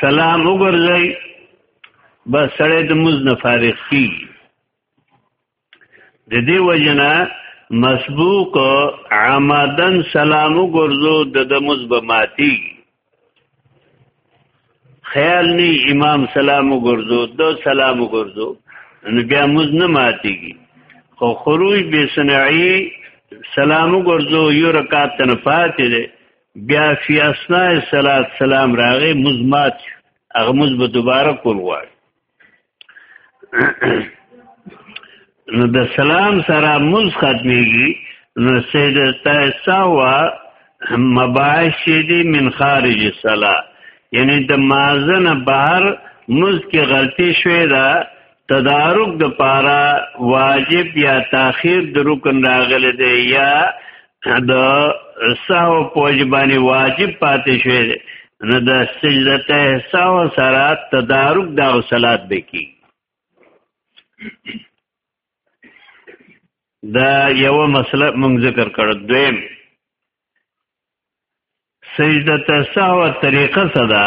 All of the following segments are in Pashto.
سلام وګرځي بس سړی د موز نه فارغ کی د دې وجنه مسبوق عمدن سلام وګرځو د د موز به ماتي خیال نی امام سلام وګرځو د سلام وګرځو نو بیا موز نه ماتيږي خو خروج به صنعي سلام وګرځو یو رکعت نه فاتې بیا فی اسناء صلات سلام راغې مزمات هغه مز به دوباره کول غواړي نو د سلام سره مز ختميږي نو سید تاسوا مباشدی من خارج الصلاه یعنی د مازن بهر مز کې غلطي شوې ده تدارک د پاره واجب یا تاخير د رکن راغلی دی یا د ساو پوجبانی واجب پاتې شوی دی نو د سجدته ساو سره تدارک د صلات به کی دا یو مسله مونږ ذکر کړو دویم سجدته ساو طریقه صدا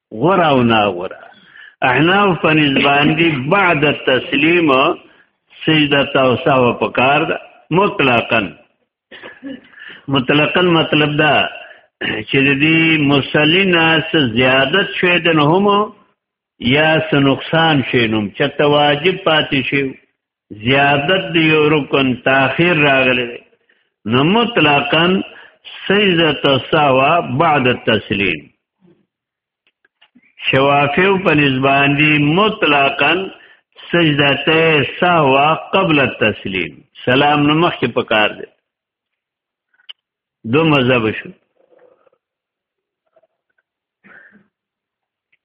غره او نا غره احناف په نسباندی بعد التسلیم سجده توساو پکار ده مطلقاً مطلقاً مطلب دا چې دې مسلینا څه زیادت شوی د هم یا څه نقصان شوی نو چې تواجب پاتې شي زیادت دی یو رکن تاخیر راغلی دی نو مطلقا سجده تساوا بعد التسلیم شوافیو په نسبان دی مطلقا سجده تساوا قبل التسلیم سلام نو مخکې پکار دی دو مذهب شو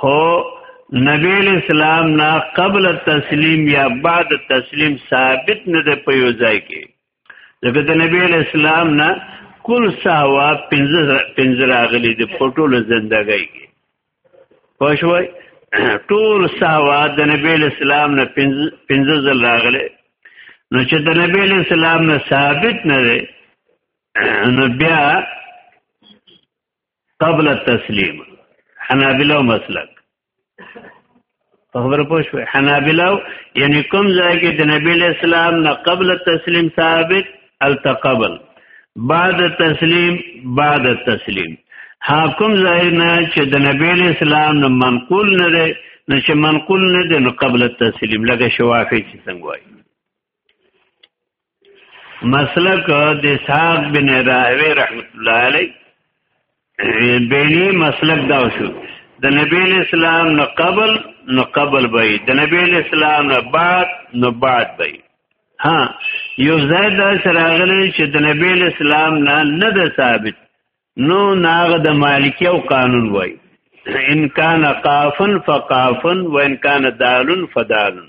خو نبی اسلام نه قبل تسلیم یا بعد تسلیم ثابت نه ده په یو ځای کې لکه د نبی اسلام نه کل ساوا پنځه راغلي د پټول زندګۍ کې پښوی ټول ساوا د نبی اسلام نه پنځه ځل راغلي نو چې د نبی اسلام نه ثابت نه ده نو بیا قبل التسلیم حنابلو مسلک په خبر پوه شو حنابلو یعنی کوم ځای کې د نبی اسلام نه قبل التسلیم ثابت التقبل بعد التسلیم بعد التسلیم حاکم ځای نه چې د نبی اسلام نه منقول نه دی نو چې منقول نه دی نو قبل التسلیم لکه شوافی چې څنګه وایي مسلک د صاحب بن راهوی رحمت الله علی بینی مسلک دا شو د نبی اسلام نه قبل نو قبل بای د نبی اسلام نه بعد نو بعد بای ها یو زید دا سراغلی چې د نبی اسلام نه نه ده ثابت نو ناغه د مالکی او قانون وای ان کان قافن فقافن وان کان دالن فدالن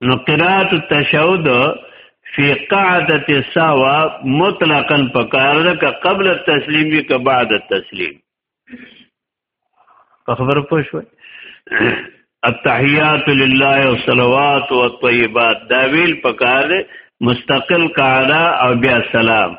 نو قرات التشهد فی قعدت السوا مطلقا پکار ده که قبل التسلیم وی که بعد التسلیم په خبر پوه شو التحیات لله والصلوات والطیبات دا ویل پکار ده مستقل قعده او بیا سلام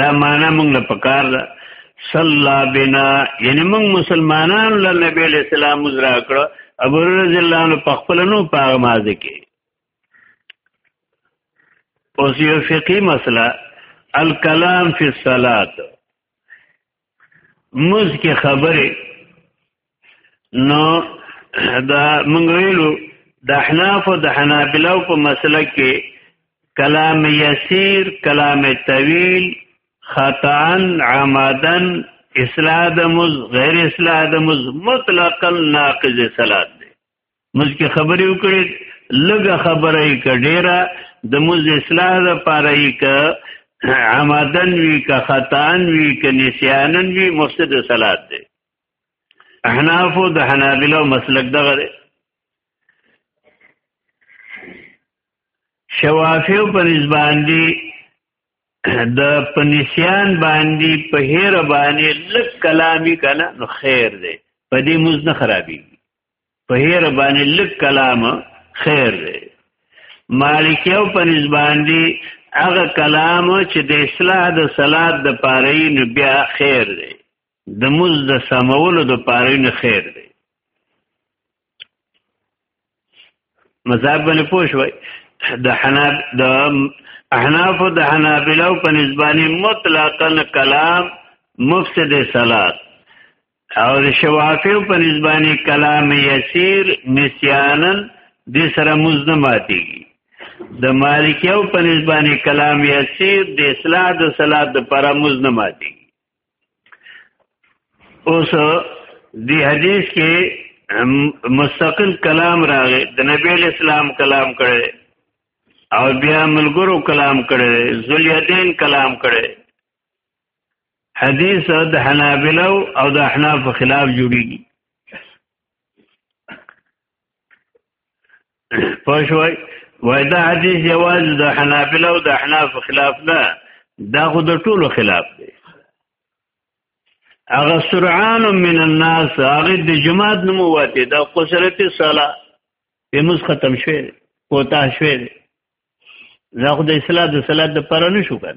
دا معنا موږ له پکار ده صلا بنا یعنی موږ مسلمانان له نبی له سلام زرا کړ ابو رضی الله عنه په خپل نو پاغه مازه کې اوس یو فقہی مسله الکلام فی الصلات موز کې خبره نو دا مونږ ویلو د احناف او د حنابلو په مسله کې کلام یسیر کلام طویل خطا عمدن اصلاح د مز غیر اصلاح د مز مطلقا ناقض صلات دی مزکه خبرې وکړي لږه خبره یې کډیره د مز اصلاح لپاره یې ک عمدن وی ک خطان وی ک نسیانن وی مفسد صلات دی احناف د حنابلو مسلک دغه دی شوافیو په نسبان دی د پنسیان باندې په هیر باندې لک کلامی کنه نو خیر دی په دې مز نه خرابي په هیر باندې لک کلام خیر دی مالکیو په نسبان دی هغه کلام چې د اصلاح د صلات د پاره نه بیا خیر دی د مز د سمولو د پاره نه خیر دی مذهب باندې پوه شوي د حناب د احناف د حنابلو په نسبانه مطلقاً کلام مفسد صلات او د شوافیو په نسبانی کلام یسیر نسیانن د سره مزنه ماتیږي د مالکیو په نسبانی کلام یسیر د اصلاح د صلات د پر مزنه ماتیږي اوس دی حدیث کې مستقل کلام راغی د نبی اسلام کلام کړي او بیا ملګرو کلام کړي ذلیدین کلام کړي حدیث د حنابلو او د احناف په خلاف جوړیږي پښوی وای دا حدیث یواز د حنابلو او د احناف په خلاف نه دا خو د ټولو خلاف دی اغه سرعان من الناس اغه د جماعت نمو واته دا قصرت صلا په مز ختم شوه کوتا شوه دا خو د اصلاح د صلات د پر نه شو کړ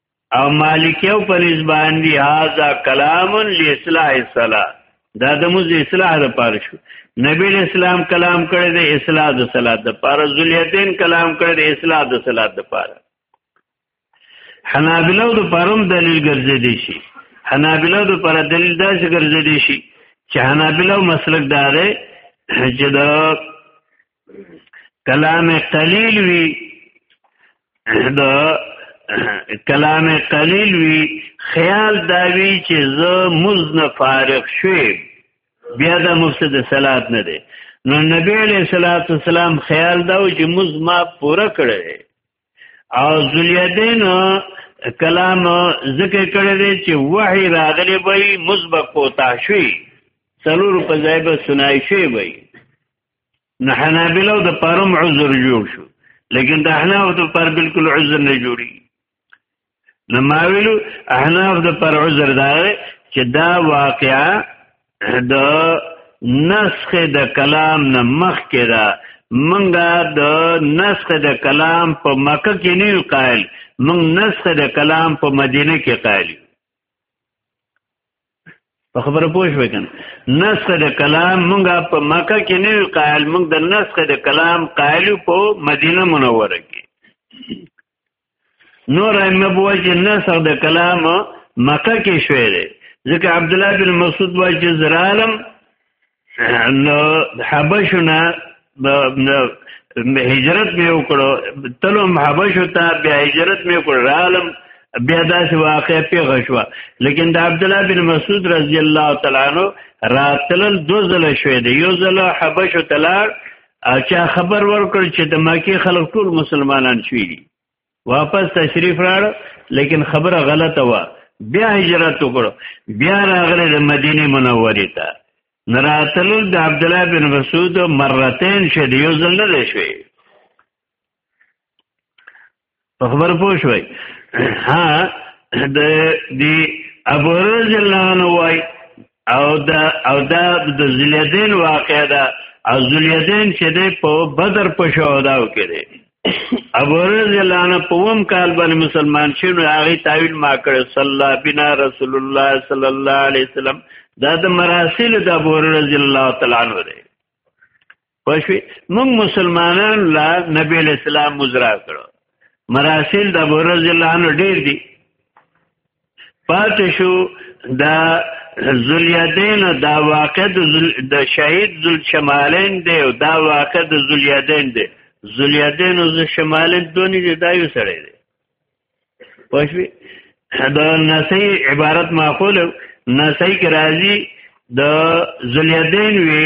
او مالکیو په نسبان دی هاذا کلام لاصلاح الصلاه دا د موږ اصلاح لپاره شو نبی اسلام کلام کړی دی اصلاح د صلات لپاره ذلیتین کلام کړی دی اصلاح د صلات لپاره حنابلو د پرم دلیل ګرځې دي شي حنابلو د پر دلیل دا چې ګرځې دي شي چې حنابلو مسلک دار چې د کلام قلیل وی د کلام قلیل وی خیال داوی چې زه مزن فارغ شوی بیا د مفسد صلات نه دی نو نبی علیہ الصلوۃ والسلام خیال دا و چې مز ما پوره کړی او ذلیدین کلام ذکر کړی دی چې وحی راغلی وای مز به کوتا شوی څلور په ځای به سنای شوی وای نو حنابلو د پرم عذر جوړ شو لیکن د احناف د پر بالکل عذر نه جوړي نو ما ویلو احناف د پر عذر دا چې دا واقعا د نسخ د کلام نه مخ کې دا منګه د نسخ د کلام په مکه کې نه قائل من نسخ د کلام په مدینه کې قائل په خبره پوه شوې کنه نسخ د کلام مونږه په مکه کې نه قائل مونږ د نسخ د کلام قائل په مدینه منوره کې نور ایم بو چې نسخ د کلام مکه کې شوې ده ځکه عبد الله بن مسعود وايي چې زرالم نو حبشنا هجرت مې وکړو تلوم حبشو ته بیا هجرت مې وکړ رالم بیا داسې واقع پیغه شو لیکن د عبد الله بن مسعود رضی الله تعالی عنہ راتلل دو ځله شوې دی یو ځله حبشو تلار چا خبر ورکړ چې د مکی خلک ټول مسلمانان شوي دي واپس تشریف راړ لیکن خبره غلطه و بیا هجرت وکړو بیا راغله د مدینه منورې ته نراتل د عبد الله بن مسعود مرتين شد یو ځل نه شوي خبر پوه شوي ها د دی ابو رضی الله عنه وای او دا او دا د زلیدین واقع ده او زلیدین چې دی په بدر په شهداو کې دی ابو رضی الله عنه په وم کال باندې مسلمان شونه هغه تعویل ما کړ صلی الله بنا رسول الله صلی الله علیه وسلم دا د مراسل د ابو رضی الله تعالی عنہ دی پښوی موږ مسلمانان لا نبی اسلام مزرا کړو مراسل د ابو رضی الله عنه ډیر دي پاتې شو دا ذلیدین دا واقع د شهید ذل شمالین دی او دا واقع د ذلیدین دی ذلیدین او ذل شمالین دونی دی دا یو سره دی پښوی دا نسی عبارت معقول نسی کې راځي د ذلیدین وی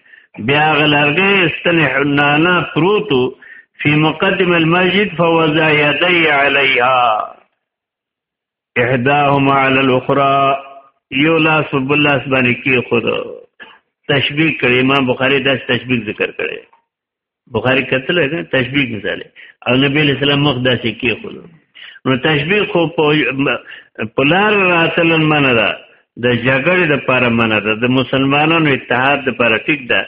بیا غلرګې استنه حنانا پروتو فی مقدم المسجد فوضع یدی علیها احداهما علی الاخرى یو لاس په بل لاس باندې کې خود تشبیه کړي امام بخاری دا تشبیه ذکر کړي بخاری کتل نه تشبیه مثال او نبی علیہ السلام مخ داسې کې خلو نو تشبیه خو په لار راتل منه ده د جګړې د پاره منه ده د مسلمانانو اتحاد د پاره ټیک ده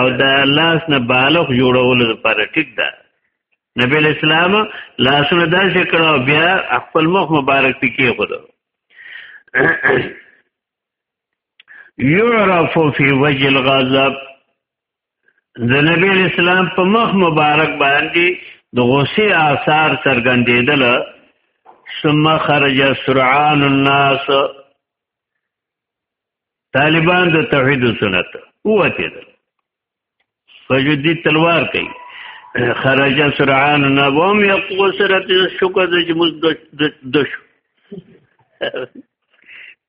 او د لاس نه بالغ جوړولو د پاره ټیک ده نبی اسلام لاسونه داسې کړو بیا خپل مخ مبارک پکې خورو یعرف فی وجه الغضب د نبی اسلام په مخ مبارک باندې د غصې آثار څرګندېدل ثم خرج سرعان الناس طالبان د توحید او سنت اوته دل فجدی تلوار کوي خرج سرعان نبوم یقو سرت شکر د جمز د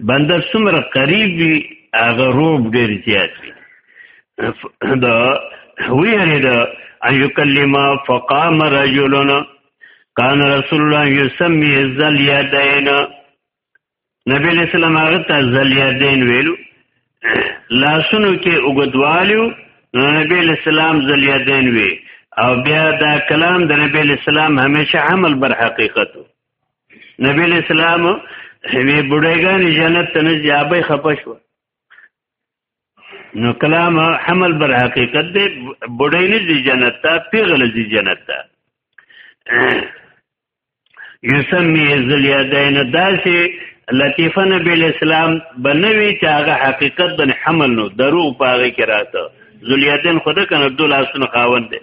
بنده څومره قریب وي هغه روب ډیر زیات وي دا ویری دا ان یکلم فقام رجلنا کان رسول الله یسمی ذل یدین نبی علیہ السلام هغه ته ذل یدین ویلو لاسونو کې وګدوالیو نبی علیہ السلام ذل یدین وی او بیا دا کلام د نبی علیہ السلام همیشه عمل بر حقیقتو نبی اسلام وی بډایګان جنت ته نه ځابې خپه شو نو کلام حمل بر حقیقت دی بډای نه دی جنت ته پیغله دی جنت ته یسمی ذل یدین داسې لطیفه نبی اسلام بنوي چې هغه حقیقت د حمل نو دروغ پاغه کې راته ذل یدین خود کنه عبد الله سن خاوند دی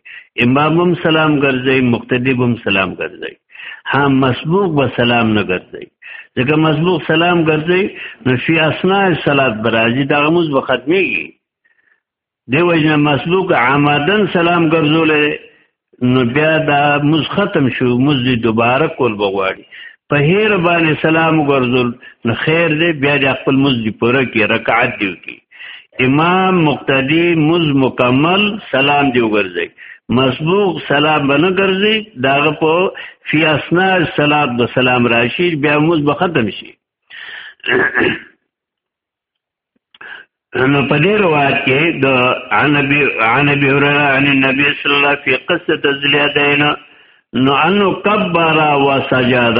امام هم سلام ګرځي مقتدی هم سلام ګرځي ها مسبوق به سلام نه ګرځي ځکه مسبوق سلام ګرځي نو فی اسناء صلات برازي دا موږ به ختميږي دی وجنه مسبوق عمدن سلام ګرځول نو بیا دا موږ ختم شو موږ دی دوباره کول بغواړي په هیر باندې سلام ګرځول نو خیر دی بیا د خپل موږ دی پوره کې رکعت دی کی امام مقتدی مز مکمل سلام دی وګرځي مسبوق سلام بنه ګرځي داغه په فی اسنا صلات به سلام راشي بیا مز به ختم شي نو په دې روایت کې د عن ابي عن ابي هريره عن النبي صلى الله عليه وسلم في قصه الزليتين نو انه كبر وسجد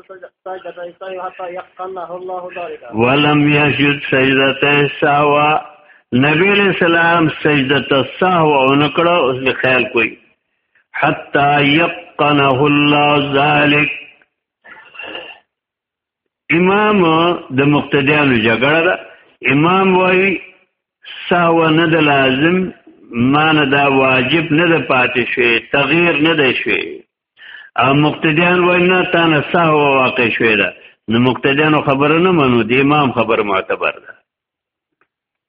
ولم یسجد سجدته سهوا نبی علیہ السلام سجدته سهوا اونکړه اوس به خیال کوي حتا یقنه الله ذلک امام د مقتدیانو جګړه ده امام وای سهوا نه د لازم مان دا واجب نه د پاتې شي تغییر نه دی شي او مقتدیان وای نه تانه سهو واقع شوی ده نو مقتدیانو خبره نه منو د امام خبر معتبر ده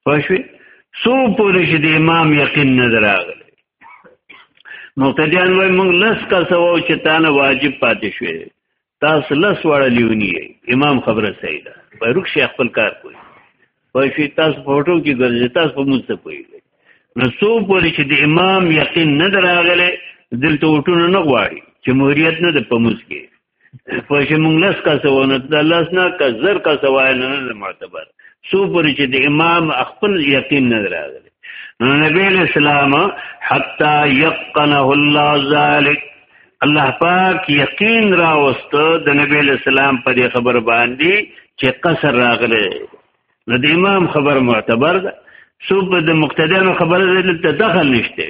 پښوی سو پوری چې د امام یقین نه دراغله مقتدیان وای موږ لس کس وو چې تانه واجب پاتې شوی تاسو لس واړه لیونی امام خبره صحیح ده بیرک شیخ خپل کار کوي وای شي تاسو په هټو کې ګرځي تاسو په موږ څه کوي نو څو پوری چې د امام یقین نه دراغله دلته وټونه نه غواړي چې مهریت نه د پموس کې په چې موږ لس کا سونه د لس نه کا زر کا سوای نه نه معتبر څو پوری چې د امام خپل یقین نه دراغله نو نبی اسلام حتا یقنه الله ذلک الله پاک یقین راوست د نبی اسلام په دې خبر باندې چې قصر راغله نو د امام خبر معتبر ده صوب د مقتدیانو خبره دلته دخل نشته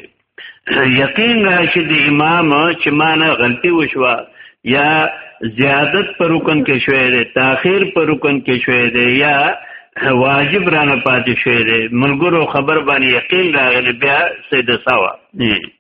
یقین راشي د امام چې مانه غلطي وشوه یا زیادت پر رکن کې شوې ده تاخير پر رکن کې شوې ده یا واجب رانه پاتې شوې ده ملګرو خبر باندې یقین راغلی بیا سید سوا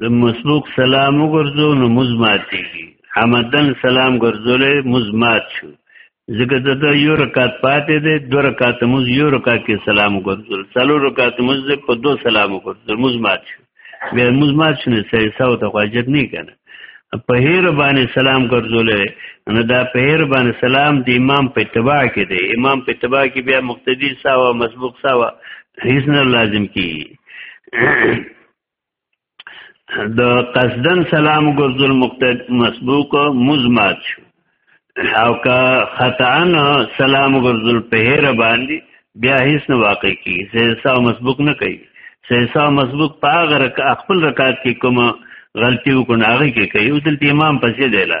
د مسبوق سلام وګرځو نو مزماتيږي حمدن سلام ګرځولې مزمات شو ځکه دا یو رکعت پاتې دی دو رکعت موز یو رکعت کې سلام ګرځول څلو رکعت موز په دو سلام ګرځول مزمات شو بیا مزمات شنه سې ساو ته واجب نه کنه په هیر باندې سلام ګرځولې نو دا په هیر باندې سلام د امام په اتباع کې دی امام په اتباع کې بیا مقتدی ساو مسبوق ساو هیڅ نه لازم کی د قصدن سلام ګرځول مقتد مسبوق مزمات شو او که خطأن سلام ګرځول په هر باندې بیا هیڅ نه واقع کی سیسا مسبوق نه کوي سیسا مسبوق په هغه رک خپل رکعات کې کوم غلطي وکړ هغه کې کوي او دلته امام پسې دی لا